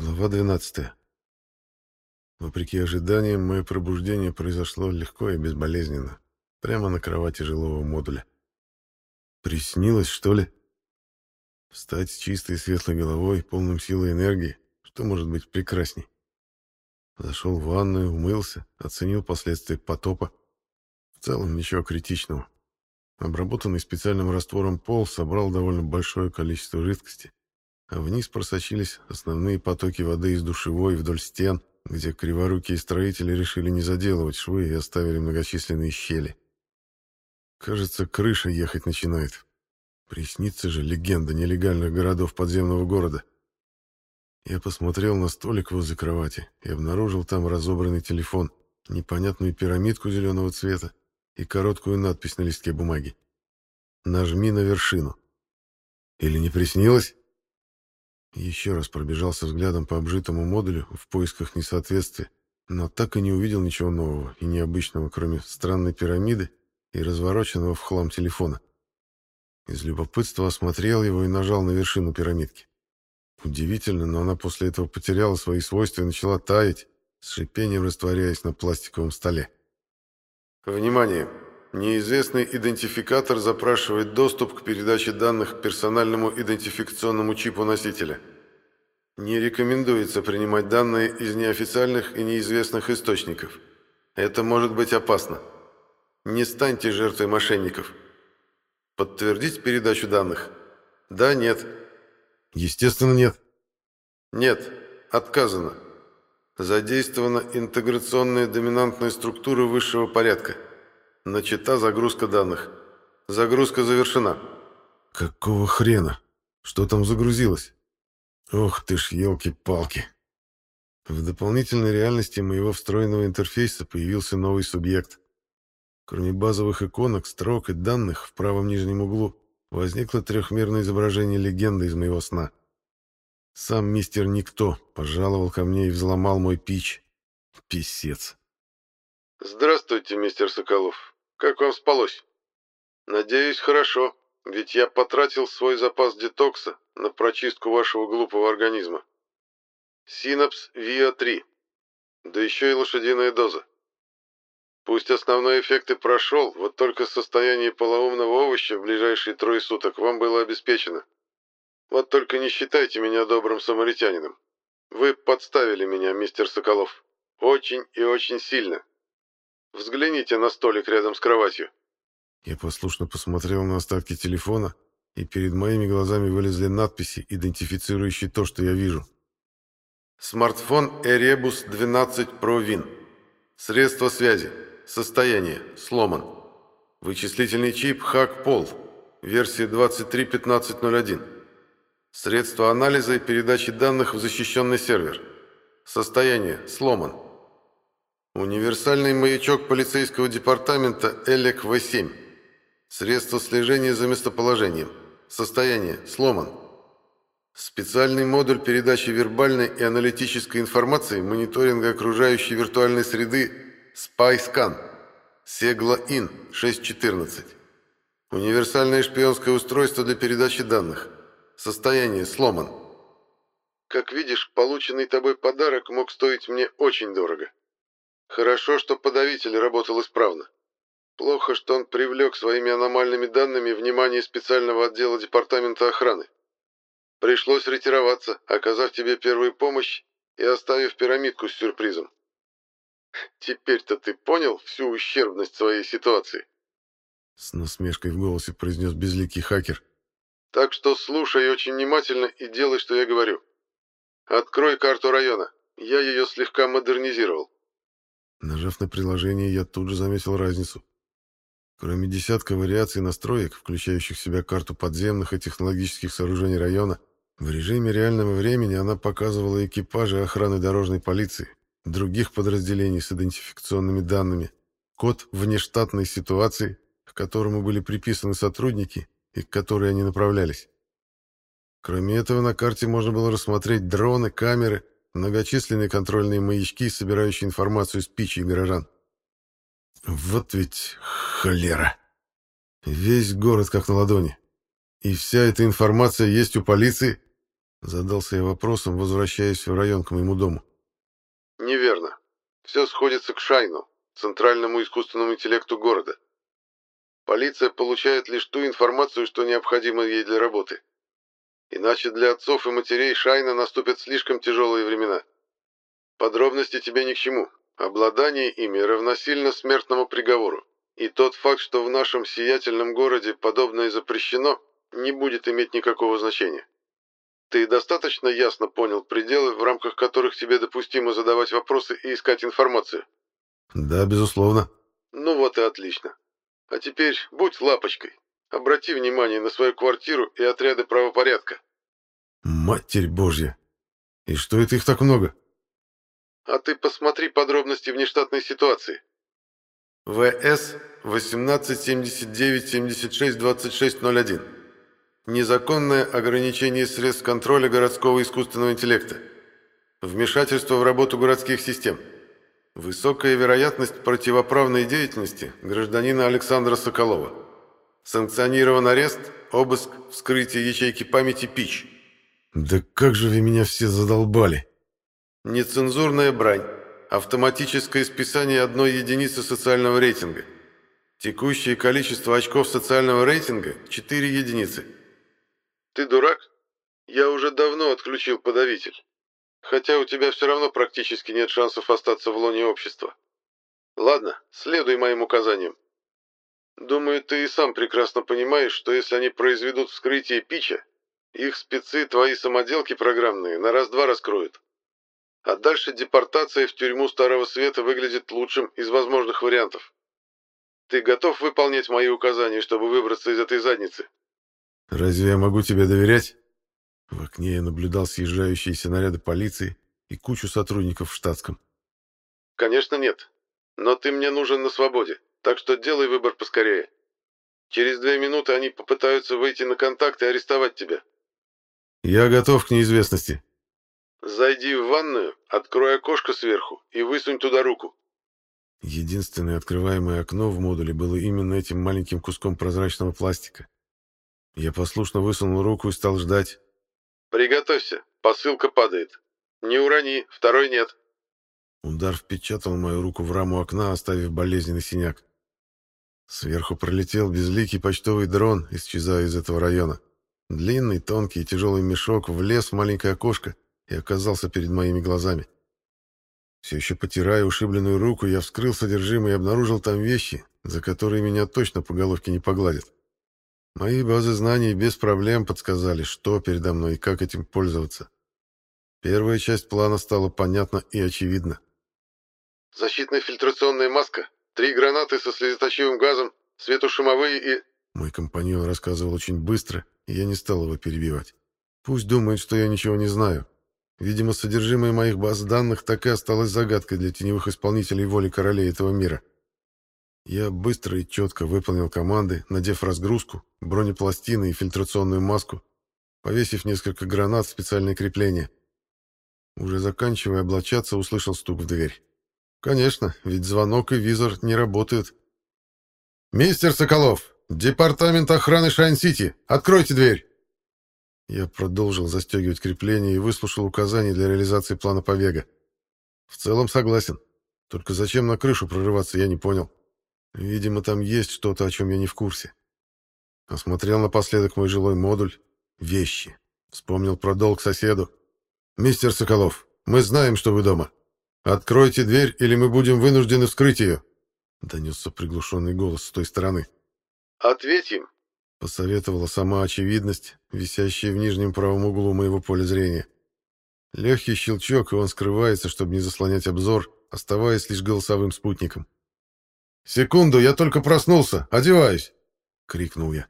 Глава 12. Вопреки ожиданиям, мое пробуждение произошло легко и безболезненно, прямо на кровати жилого модуля. Приснилось, что ли? Встать с чистой и светлой головой, полным силы и энергии, что может быть прекрасней? Зашел в ванную, умылся, оценил последствия потопа. В целом ничего критичного. Обработанный специальным раствором пол собрал довольно большое количество жидкости, а вниз просочились основные потоки воды из душевой вдоль стен, где криворукие строители решили не заделывать швы и оставили многочисленные щели. Кажется, крыша ехать начинает. Приснится же легенда нелегальных городов подземного города. Я посмотрел на столик возле кровати и обнаружил там разобранный телефон, непонятную пирамидку зеленого цвета и короткую надпись на листке бумаги. «Нажми на вершину». Или не приснилось? Еще раз пробежался взглядом по обжитому модулю в поисках несоответствия, но так и не увидел ничего нового и необычного, кроме странной пирамиды и развороченного в хлам телефона. Из любопытства осмотрел его и нажал на вершину пирамидки. Удивительно, но она после этого потеряла свои свойства и начала таять, с шипением растворяясь на пластиковом столе. Внимание! Неизвестный идентификатор запрашивает доступ к передаче данных к персональному идентификационному чипу носителя. Не рекомендуется принимать данные из неофициальных и неизвестных источников. Это может быть опасно. Не станьте жертвой мошенников. Подтвердить передачу данных? Да, нет. Естественно, нет. Нет, отказано. Задействована интеграционная доминантная структура высшего порядка. Начата загрузка данных. Загрузка завершена. Какого хрена? Что там загрузилось? Ох ты ж, елки-палки. В дополнительной реальности моего встроенного интерфейса появился новый субъект. Кроме базовых иконок, строк и данных в правом нижнем углу возникло трехмерное изображение легенды из моего сна. Сам мистер Никто пожаловал ко мне и взломал мой пич. Писец. «Здравствуйте, мистер Соколов. Как вам спалось?» «Надеюсь, хорошо, ведь я потратил свой запас детокса на прочистку вашего глупого организма. Синапс ВИА-3. Да еще и лошадиная доза. Пусть основной эффект и прошел, вот только состояние полоумного овоща в ближайшие трое суток вам было обеспечено. Вот только не считайте меня добрым самаритянином. Вы подставили меня, мистер Соколов. Очень и очень сильно. Взгляните на столик рядом с кроватью». Я послушно посмотрел на остатки телефона, и перед моими глазами вылезли надписи, идентифицирующие то, что я вижу. Смартфон Erebus 12 Pro Win. Средство связи. Состояние. Сломан. Вычислительный чип Hack Pol. Версия 231501. Средства анализа и передачи данных в защищенный сервер. Состояние. Сломан. Универсальный маячок полицейского департамента Элек В7. Средство слежения за местоположением. Состояние. Сломан. Специальный модуль передачи вербальной и аналитической информации мониторинга окружающей виртуальной среды SpyScan. Сегла-Ин 614. Универсальное шпионское устройство для передачи данных. Состояние сломан. Как видишь, полученный тобой подарок мог стоить мне очень дорого. Хорошо, что подавитель работал исправно. Плохо, что он привлек своими аномальными данными внимание специального отдела департамента охраны. Пришлось ретироваться, оказав тебе первую помощь и оставив пирамидку с сюрпризом. Теперь-то ты понял всю ущербность своей ситуации? С насмешкой в голосе произнес безликий хакер. Так что слушай очень внимательно и делай, что я говорю. Открой карту района. Я ее слегка модернизировал. Нажав на приложение, я тут же заметил разницу. Кроме десятка вариаций настроек, включающих в себя карту подземных и технологических сооружений района, в режиме реального времени она показывала экипажи охраны дорожной полиции, других подразделений с идентификационными данными, код внештатной ситуации, к которому были приписаны сотрудники, и к которой они направлялись. Кроме этого, на карте можно было рассмотреть дроны, камеры, многочисленные контрольные маячки, собирающие информацию с пичей горожан. Вот ведь холера. Весь город как на ладони. И вся эта информация есть у полиции? Задался я вопросом, возвращаясь в район к моему дому. Неверно. Все сходится к Шайну, центральному искусственному интеллекту города. Полиция получает лишь ту информацию, что необходимо ей для работы. Иначе для отцов и матерей Шайна наступят слишком тяжелые времена. Подробности тебе ни к чему. Обладание ими равносильно смертному приговору. И тот факт, что в нашем сиятельном городе подобное запрещено, не будет иметь никакого значения. Ты достаточно ясно понял пределы, в рамках которых тебе допустимо задавать вопросы и искать информацию? Да, безусловно. Ну вот и отлично. А теперь будь лапочкой. Обрати внимание на свою квартиру и отряды правопорядка. Матерь Божья! И что это их так много? А ты посмотри подробности внештатной ситуации. ВС 1879-76-2601. Незаконное ограничение средств контроля городского искусственного интеллекта. Вмешательство в работу городских систем. Высокая вероятность противоправной деятельности гражданина Александра Соколова. Санкционирован арест, обыск, вскрытие ячейки памяти ПИЧ. Да как же вы меня все задолбали. Нецензурная брань. Автоматическое списание одной единицы социального рейтинга. Текущее количество очков социального рейтинга – 4 единицы. Ты дурак? Я уже давно отключил подавитель. Хотя у тебя все равно практически нет шансов остаться в лоне общества. Ладно, следуй моим указаниям. Думаю, ты и сам прекрасно понимаешь, что если они произведут вскрытие пича, их спецы твои самоделки программные на раз-два раскроют. А дальше депортация в тюрьму Старого Света выглядит лучшим из возможных вариантов. Ты готов выполнять мои указания, чтобы выбраться из этой задницы? Разве я могу тебе доверять? В окне я наблюдал съезжающиеся наряды полиции и кучу сотрудников в штатском. Конечно, нет. Но ты мне нужен на свободе, так что делай выбор поскорее. Через две минуты они попытаются выйти на контакт и арестовать тебя. Я готов к неизвестности. Зайди в ванную, открой окошко сверху и высунь туда руку. Единственное открываемое окно в модуле было именно этим маленьким куском прозрачного пластика. Я послушно высунул руку и стал ждать. «Приготовься, посылка падает. Не урони, второй нет». Удар впечатал мою руку в раму окна, оставив болезненный синяк. Сверху пролетел безликий почтовый дрон, исчезая из этого района. Длинный, тонкий и тяжелый мешок влез в маленькое окошко и оказался перед моими глазами. Все еще потирая ушибленную руку, я вскрыл содержимое и обнаружил там вещи, за которые меня точно по головке не погладят. Мои базы знаний без проблем подсказали, что передо мной и как этим пользоваться. Первая часть плана стала понятна и очевидна. «Защитная фильтрационная маска, три гранаты со слезоточивым газом, светошумовые и...» Мой компаньон рассказывал очень быстро, и я не стал его перебивать. Пусть думает, что я ничего не знаю. Видимо, содержимое моих баз данных так и осталось загадкой для теневых исполнителей воли королей этого мира. Я быстро и четко выполнил команды, надев разгрузку, бронепластины и фильтрационную маску, повесив несколько гранат в специальное крепление. Уже заканчивая облачаться, услышал стук в дверь. Конечно, ведь звонок и визор не работают. «Мистер Соколов! Департамент охраны Шайн-Сити! Откройте дверь!» Я продолжил застегивать крепление и выслушал указания для реализации плана побега. В целом согласен. Только зачем на крышу прорываться, я не понял. Видимо, там есть что-то, о чем я не в курсе. Осмотрел напоследок мой жилой модуль. Вещи. Вспомнил про долг соседу. «Мистер Соколов, мы знаем, что вы дома. Откройте дверь, или мы будем вынуждены вскрыть ее», — донесся приглушенный голос с той стороны. «Ответь им», — посоветовала сама очевидность, висящая в нижнем правом углу моего поля зрения. Легкий щелчок, и он скрывается, чтобы не заслонять обзор, оставаясь лишь голосовым спутником. «Секунду, я только проснулся! Одеваюсь!» — крикнул я.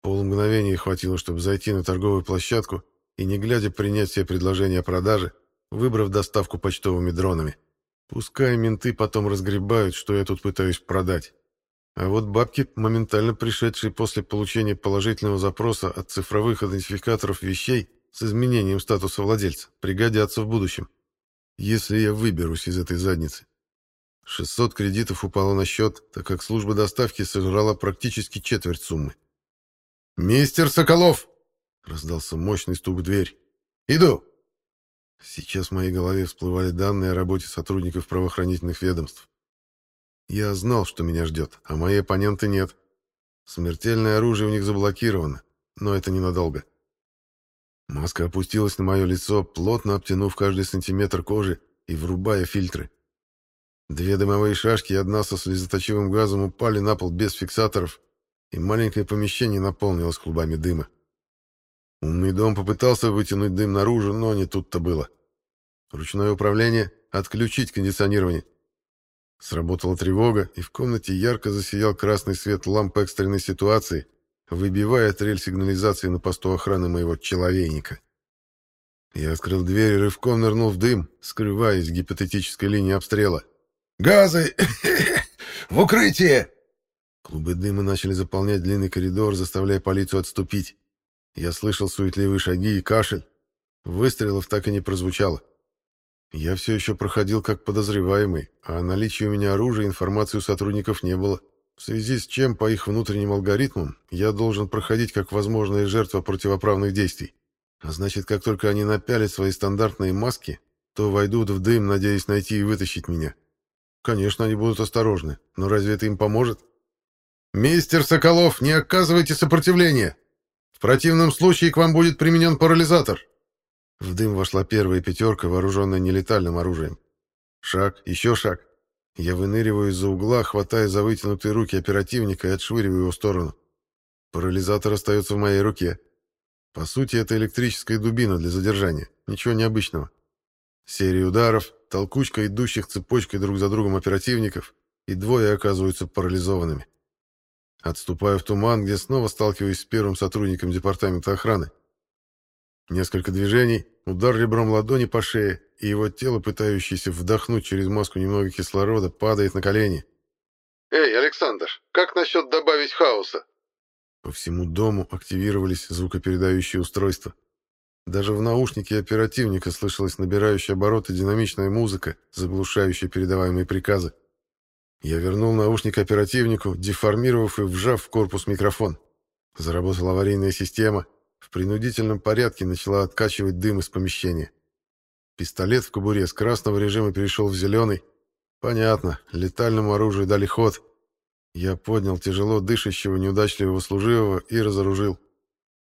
Полмгновения хватило, чтобы зайти на торговую площадку и, не глядя, принять все предложения о продаже, выбрав доставку почтовыми дронами. Пускай менты потом разгребают, что я тут пытаюсь продать. А вот бабки, моментально пришедшие после получения положительного запроса от цифровых идентификаторов вещей с изменением статуса владельца, пригодятся в будущем, если я выберусь из этой задницы. 600 кредитов упало на счет, так как служба доставки сожрала практически четверть суммы. «Мистер Соколов!» — раздался мощный стук в дверь. Иду!» Сейчас в моей голове всплывали данные о работе сотрудников правоохранительных ведомств. Я знал, что меня ждет, а мои оппоненты нет. Смертельное оружие у них заблокировано, но это ненадолго. Маска опустилась на мое лицо, плотно обтянув каждый сантиметр кожи и врубая фильтры. Две дымовые шашки и одна со слезоточивым газом упали на пол без фиксаторов, и маленькое помещение наполнилось клубами дыма. Умный дом попытался вытянуть дым наружу, но не тут-то было. Ручное управление — отключить кондиционирование. Сработала тревога, и в комнате ярко засиял красный свет ламп экстренной ситуации, выбивая трель сигнализации на посту охраны моего человейника. Я открыл дверь и рывком нырнул в дым, скрываясь в гипотетической линии обстрела. «Газы! В укрытие!» Клубы дыма начали заполнять длинный коридор, заставляя полицию отступить. Я слышал суетливые шаги и кашель. Выстрелов так и не прозвучало. Я все еще проходил как подозреваемый, а о наличии у меня оружия информации у сотрудников не было, в связи с чем, по их внутренним алгоритмам, я должен проходить как возможная жертва противоправных действий. А значит, как только они напялят свои стандартные маски, то войдут в дым, надеясь найти и вытащить меня. Конечно, они будут осторожны, но разве это им поможет? «Мистер Соколов, не оказывайте сопротивления! В противном случае к вам будет применен парализатор!» В дым вошла первая пятерка, вооруженная нелетальным оружием. Шаг, еще шаг. Я выныриваю из-за угла, хватая за вытянутые руки оперативника и отшвыриваю его в сторону. Парализатор остается в моей руке. По сути, это электрическая дубина для задержания. Ничего необычного. Серия ударов, толкучка идущих цепочкой друг за другом оперативников, и двое оказываются парализованными. Отступаю в туман, где снова сталкиваюсь с первым сотрудником департамента охраны. Несколько движений, удар ребром ладони по шее, и его тело, пытающееся вдохнуть через маску немного кислорода, падает на колени. «Эй, Александр, как насчет добавить хаоса?» По всему дому активировались звукопередающие устройства. Даже в наушнике оперативника слышалась набирающая обороты динамичная музыка, заглушающая передаваемые приказы. Я вернул наушник оперативнику, деформировав и вжав в корпус микрофон. Заработала аварийная система — в принудительном порядке начала откачивать дым из помещения. Пистолет в кобуре с красного режима перешел в зеленый. Понятно, летальному оружию дали ход. Я поднял тяжело дышащего неудачливого служивого и разоружил.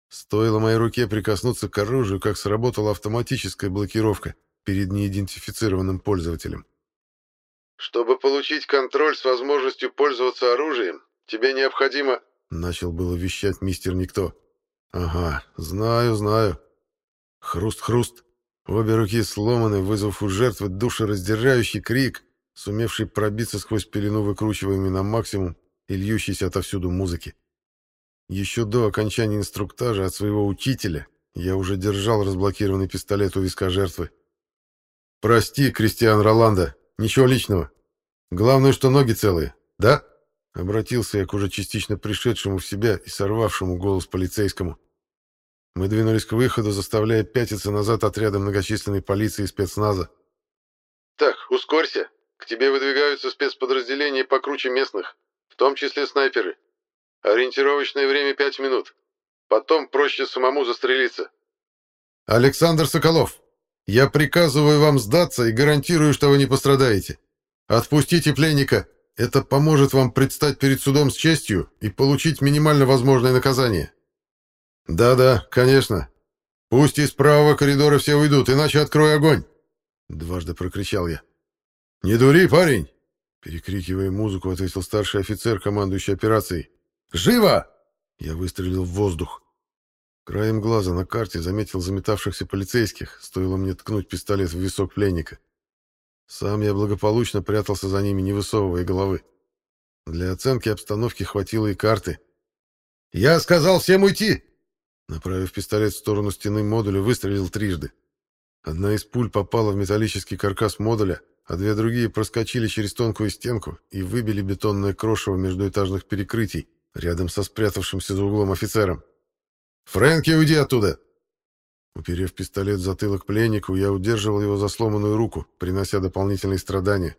Стоило моей руке прикоснуться к оружию, как сработала автоматическая блокировка перед неидентифицированным пользователем. «Чтобы получить контроль с возможностью пользоваться оружием, тебе необходимо...» Начал было вещать мистер Никто. Ага, знаю, знаю. Хруст-хруст. Обе руки сломаны, вызвав у жертвы душераздирающий крик, сумевший пробиться сквозь пелену выкручиваемый на максимум и льющейся отовсюду музыки. Еще до окончания инструктажа от своего учителя я уже держал разблокированный пистолет у виска жертвы. «Прости, Кристиан Роланда, ничего личного. Главное, что ноги целые, да?» Обратился я к уже частично пришедшему в себя и сорвавшему голос полицейскому. Мы двинулись к выходу, заставляя пятиться назад отряда многочисленной полиции и спецназа. «Так, ускорься. К тебе выдвигаются спецподразделения покруче местных, в том числе снайперы. Ориентировочное время пять минут. Потом проще самому застрелиться». «Александр Соколов, я приказываю вам сдаться и гарантирую, что вы не пострадаете. Отпустите пленника. Это поможет вам предстать перед судом с честью и получить минимально возможное наказание». «Да-да, конечно. Пусть из правого коридора все уйдут, иначе открой огонь!» Дважды прокричал я. «Не дури, парень!» Перекрикивая музыку, ответил старший офицер, командующий операцией. «Живо!» Я выстрелил в воздух. Краем глаза на карте заметил заметавшихся полицейских, стоило мне ткнуть пистолет в висок пленника. Сам я благополучно прятался за ними, не высовывая головы. Для оценки обстановки хватило и карты. «Я сказал всем уйти!» Направив пистолет в сторону стены модуля, выстрелил трижды. Одна из пуль попала в металлический каркас модуля, а две другие проскочили через тонкую стенку и выбили бетонное крошево междуэтажных перекрытий рядом со спрятавшимся за углом офицером. «Фрэнки, уйди оттуда!» Уперев пистолет в затылок пленнику, я удерживал его за сломанную руку, принося дополнительные страдания.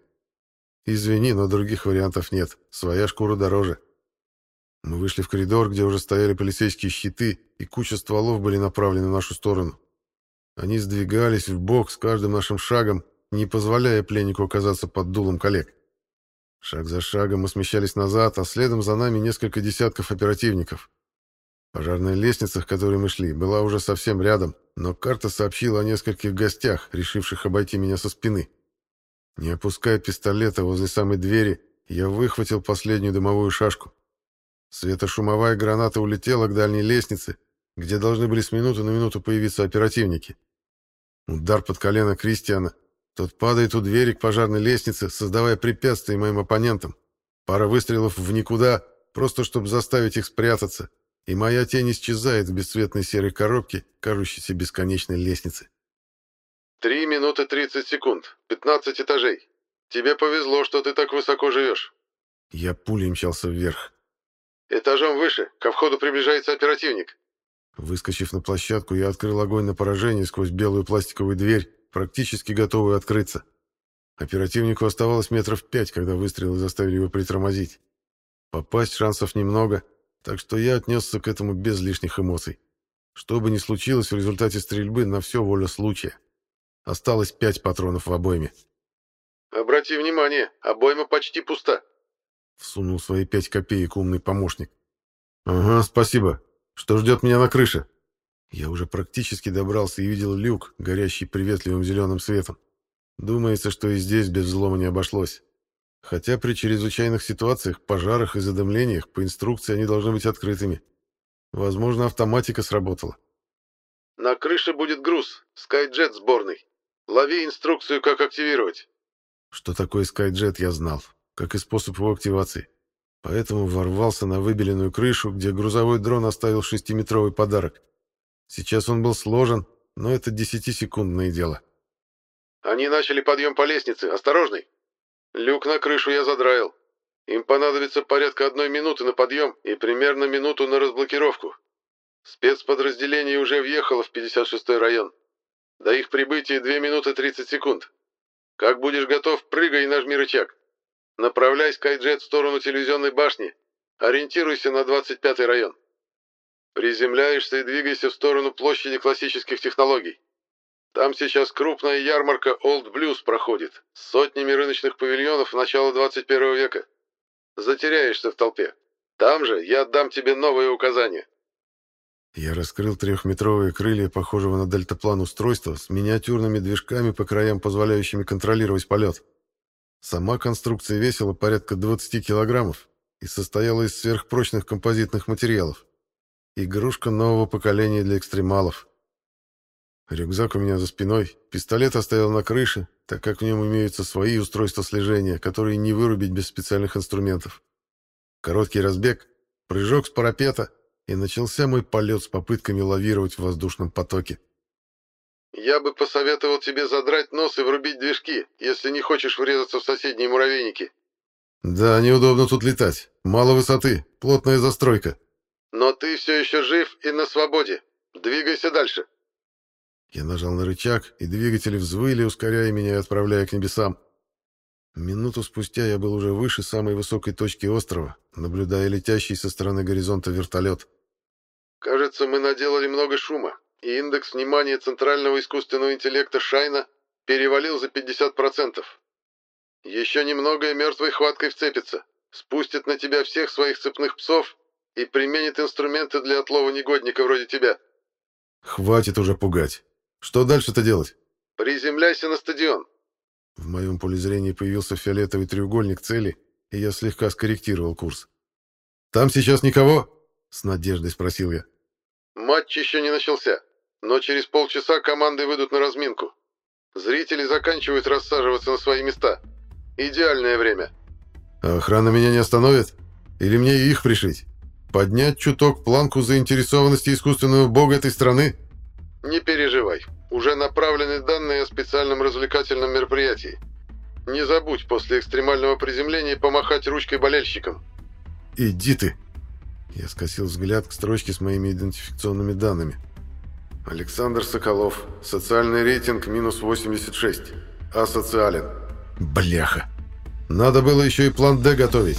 «Извини, но других вариантов нет. Своя шкура дороже». Мы вышли в коридор, где уже стояли полицейские щиты, и куча стволов были направлены в нашу сторону. Они сдвигались в бок с каждым нашим шагом, не позволяя пленнику оказаться под дулом коллег. Шаг за шагом мы смещались назад, а следом за нами несколько десятков оперативников. Пожарная лестница, к которой мы шли, была уже совсем рядом, но карта сообщила о нескольких гостях, решивших обойти меня со спины. Не опуская пистолета возле самой двери, я выхватил последнюю дымовую шашку. Светошумовая граната улетела к дальней лестнице, где должны были с минуты на минуту появиться оперативники. Удар под колено Кристиана. Тот падает у двери к пожарной лестнице, создавая препятствия моим оппонентам. Пара выстрелов в никуда, просто чтобы заставить их спрятаться, и моя тень исчезает в бесцветной серой коробке, кажущейся бесконечной лестнице. «Три минуты тридцать секунд. Пятнадцать этажей. Тебе повезло, что ты так высоко живешь». Я пулей мчался вверх. «Этажом выше. Ко входу приближается оперативник». Выскочив на площадку, я открыл огонь на поражение сквозь белую пластиковую дверь, практически готовую открыться. Оперативнику оставалось метров пять, когда выстрелы заставили его притормозить. Попасть шансов немного — так что я отнесся к этому без лишних эмоций. Что бы ни случилось в результате стрельбы, на все воля случая. Осталось пять патронов в обойме. «Обрати внимание, обойма почти пуста», — всунул свои пять копеек умный помощник. «Ага, спасибо. Что ждет меня на крыше?» Я уже практически добрался и видел люк, горящий приветливым зеленым светом. Думается, что и здесь без взлома не обошлось. Хотя при чрезвычайных ситуациях, пожарах и задымлениях по инструкции они должны быть открытыми. Возможно, автоматика сработала. «На крыше будет груз. Скайджет сборный. Лови инструкцию, как активировать». Что такое Скайджет, я знал, как и способ его активации. Поэтому ворвался на выбеленную крышу, где грузовой дрон оставил шестиметровый подарок. Сейчас он был сложен, но это десятисекундное дело. «Они начали подъем по лестнице. Осторожный!» Люк на крышу я задраил. Им понадобится порядка одной минуты на подъем и примерно минуту на разблокировку. Спецподразделение уже въехало в 56-й район. До их прибытия 2 минуты 30 секунд. Как будешь готов, прыгай и нажми рычаг. Направляй Скайджет в сторону телевизионной башни. Ориентируйся на 25-й район. Приземляешься и двигайся в сторону площади классических технологий. Там сейчас крупная ярмарка Old Blues проходит, с сотнями рыночных павильонов начала 21 века. Затеряешься в толпе. Там же я отдам тебе новые указания». Я раскрыл трехметровые крылья, похожего на дельтаплан устройства, с миниатюрными движками по краям, позволяющими контролировать полет. Сама конструкция весила порядка 20 килограммов и состояла из сверхпрочных композитных материалов. Игрушка нового поколения для экстремалов. Рюкзак у меня за спиной, пистолет оставил на крыше, так как в нем имеются свои устройства слежения, которые не вырубить без специальных инструментов. Короткий разбег, прыжок с парапета, и начался мой полет с попытками лавировать в воздушном потоке. «Я бы посоветовал тебе задрать нос и врубить движки, если не хочешь врезаться в соседние муравейники». «Да, неудобно тут летать. Мало высоты, плотная застройка». «Но ты все еще жив и на свободе. Двигайся дальше». Я нажал на рычаг, и двигатели взвыли, ускоряя меня и отправляя к небесам. Минуту спустя я был уже выше самой высокой точки острова, наблюдая летящий со стороны горизонта вертолет. «Кажется, мы наделали много шума, и индекс внимания Центрального искусственного интеллекта Шайна перевалил за 50%. Еще немного и мертвой хваткой вцепится, спустит на тебя всех своих цепных псов и применит инструменты для отлова негодника вроде тебя». «Хватит уже пугать. Что дальше-то делать? Приземляйся на стадион. В моем поле зрения появился фиолетовый треугольник цели, и я слегка скорректировал курс. «Там сейчас никого?» — с надеждой спросил я. «Матч еще не начался, но через полчаса команды выйдут на разминку. Зрители заканчивают рассаживаться на свои места. Идеальное время». А «Охрана меня не остановит? Или мне их пришить? Поднять чуток планку заинтересованности искусственного бога этой страны?» «Не переживай. Уже направлены данные о специальном развлекательном мероприятии. Не забудь после экстремального приземления помахать ручкой болельщикам». «Иди ты!» Я скосил взгляд к строчке с моими идентификационными данными. Александр Соколов. Социальный рейтинг минус 86. Асоциален. Бляха. Надо было еще и план «Д» готовить.